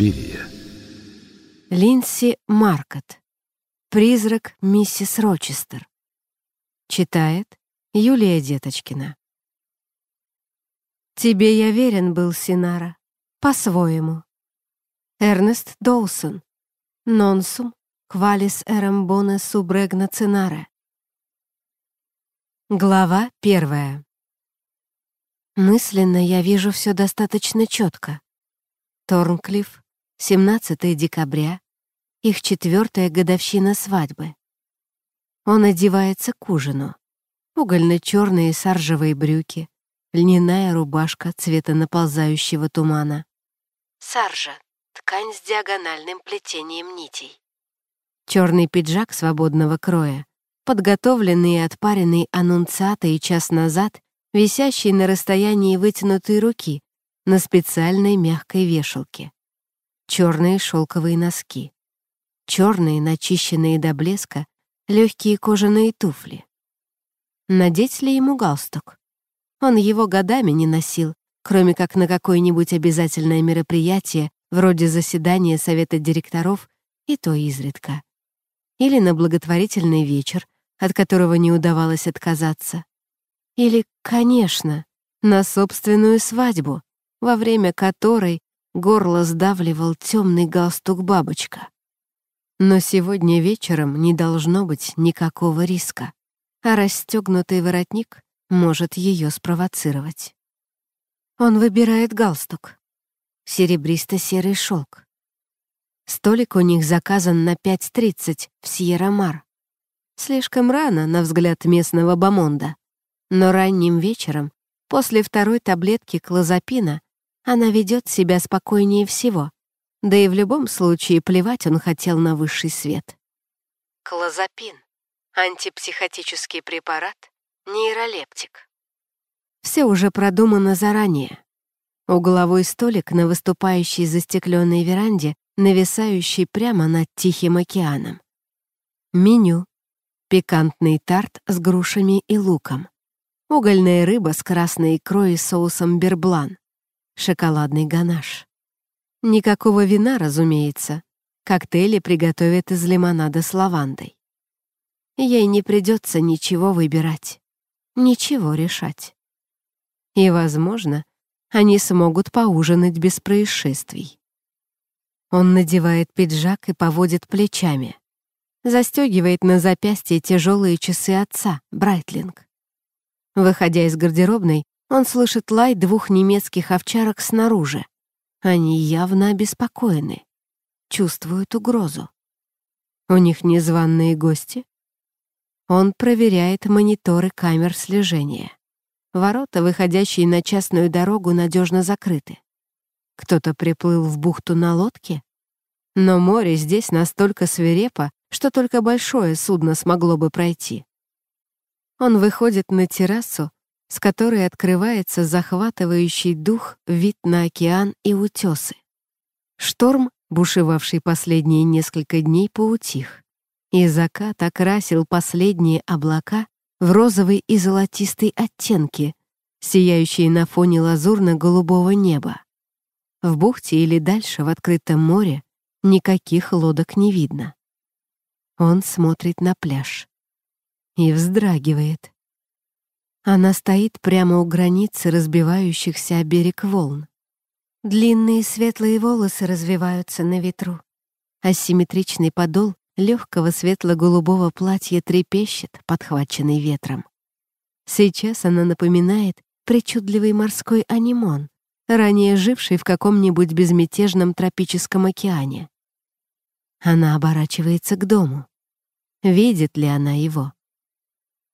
Суспирия. Линси Маркет, Призрак миссис Рочестер. Читает Юлия Деточкина. Тебе я верен был, Синара, по-своему. Эрнест Доусон. Нонсум квалис эрамбоне субрегна цинаре. Глава первая. Мысленно я вижу все достаточно четко. Торнклифф 17 декабря, их четвертая годовщина свадьбы. Он одевается к ужину. Угольно-черные саржевые брюки, льняная рубашка цвета наползающего тумана. Саржа — ткань с диагональным плетением нитей. Черный пиджак свободного кроя, подготовленный и отпаренный аннунциатой час назад, висящий на расстоянии вытянутой руки на специальной мягкой вешалке черные шелковые носки, черные, начищенные до блеска, легкие кожаные туфли. Надеть ли ему галстук? Он его годами не носил, кроме как на какое-нибудь обязательное мероприятие, вроде заседания совета директоров, и то изредка. Или на благотворительный вечер, от которого не удавалось отказаться. Или, конечно, на собственную свадьбу, во время которой Горло сдавливал темный галстук бабочка. Но сегодня вечером не должно быть никакого риска, а расстегнутый воротник может ее спровоцировать. Он выбирает галстук. Серебристо-серый шелк. Столик у них заказан на 5.30 в Сьерра-Мар. Слишком рано, на взгляд местного бомонда. Но ранним вечером, после второй таблетки клозапина, она ведет себя спокойнее всего. Да и в любом случае плевать он хотел на высший свет. Клозапин. Антипсихотический препарат. Нейролептик. Все уже продумано заранее. Угловой столик на выступающей застекленной веранде, нависающий прямо над Тихим океаном. Меню. Пикантный тарт с грушами и луком. Угольная рыба с красной икрой и соусом берблан шоколадный ганаш. Никакого вина, разумеется. Коктейли приготовят из лимонада с лавандой. Ей не придется ничего выбирать, ничего решать. И, возможно, они смогут поужинать без происшествий. Он надевает пиджак и поводит плечами. Застегивает на запястье тяжелые часы отца, Брайтлинг. Выходя из гардеробной, он слышит лай двух немецких овчарок снаружи. Они явно обеспокоены, чувствуют угрозу. У них незваные гости. Он проверяет мониторы камер слежения. Ворота, выходящие на частную дорогу, надежно закрыты. Кто-то приплыл в бухту на лодке? Но море здесь настолько свирепо, что только большое судно смогло бы пройти. Он выходит на террасу с которой открывается захватывающий дух вид на океан и утесы. Шторм, бушевавший последние несколько дней, поутих, и закат окрасил последние облака в розовый и золотистый оттенки, сияющие на фоне лазурно-голубого неба. В бухте или дальше в открытом море никаких лодок не видно. Он смотрит на пляж и вздрагивает. Она стоит прямо у границы разбивающихся о берег волн. Длинные светлые волосы развиваются на ветру. Асимметричный подол легкого светло-голубого платья трепещет, подхваченный ветром. Сейчас она напоминает причудливый морской анимон, ранее живший в каком-нибудь безмятежном тропическом океане. Она оборачивается к дому. Видит ли она его?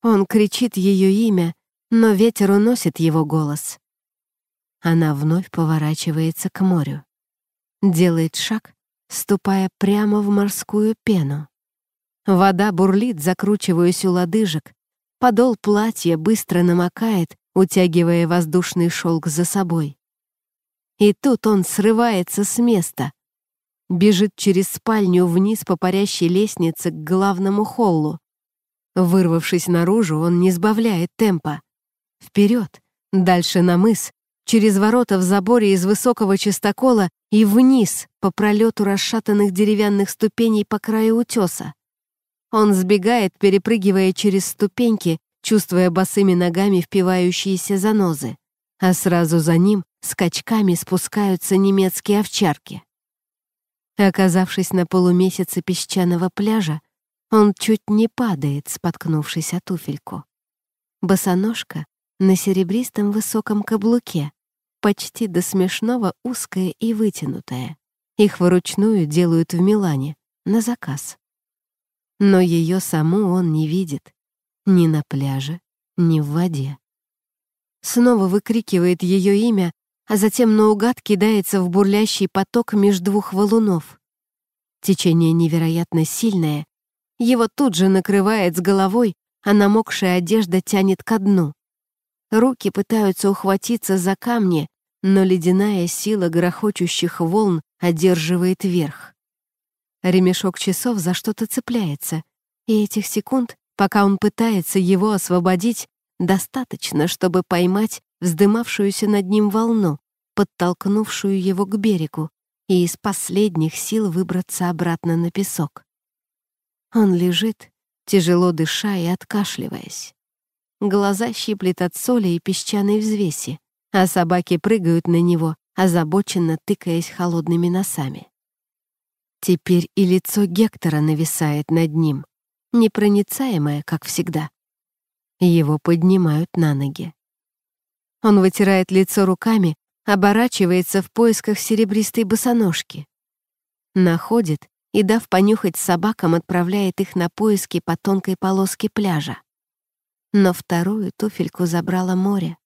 Он кричит ее имя, но ветер уносит его голос. Она вновь поворачивается к морю. Делает шаг, ступая прямо в морскую пену. Вода бурлит, закручиваясь у лодыжек. Подол платья быстро намокает, утягивая воздушный шелк за собой. И тут он срывается с места. Бежит через спальню вниз по парящей лестнице к главному холлу. Вырвавшись наружу, он не сбавляет темпа. Вперед, дальше на мыс, через ворота в заборе из высокого чистокола и вниз по пролету расшатанных деревянных ступеней по краю утеса. Он сбегает, перепрыгивая через ступеньки, чувствуя босыми ногами впивающиеся занозы, а сразу за ним скачками спускаются немецкие овчарки. Оказавшись на полумесяце песчаного пляжа, он чуть не падает, споткнувшись о туфельку. Босоножка на серебристом высоком каблуке, почти до смешного узкое и вытянутое. Их вручную делают в Милане, на заказ. Но ее саму он не видит. Ни на пляже, ни в воде. Снова выкрикивает ее имя, а затем наугад кидается в бурлящий поток меж двух валунов. Течение невероятно сильное. Его тут же накрывает с головой, а намокшая одежда тянет ко дну. Руки пытаются ухватиться за камни, но ледяная сила грохочущих волн одерживает верх. Ремешок часов за что-то цепляется, и этих секунд, пока он пытается его освободить, достаточно, чтобы поймать вздымавшуюся над ним волну, подтолкнувшую его к берегу, и из последних сил выбраться обратно на песок. Он лежит, тяжело дыша и откашливаясь. Глаза щиплет от соли и песчаной взвеси, а собаки прыгают на него, озабоченно тыкаясь холодными носами. Теперь и лицо Гектора нависает над ним, непроницаемое, как всегда. Его поднимают на ноги. Он вытирает лицо руками, оборачивается в поисках серебристой босоножки. Находит и, дав понюхать собакам, отправляет их на поиски по тонкой полоске пляжа но вторую туфельку забрало море,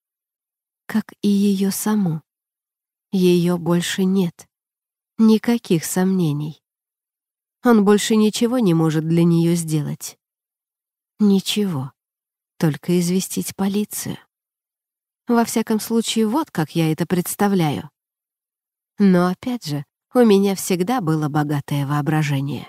как и ее саму. Ее больше нет. Никаких сомнений. Он больше ничего не может для нее сделать. Ничего. Только известить полицию. Во всяком случае, вот как я это представляю. Но опять же, у меня всегда было богатое воображение.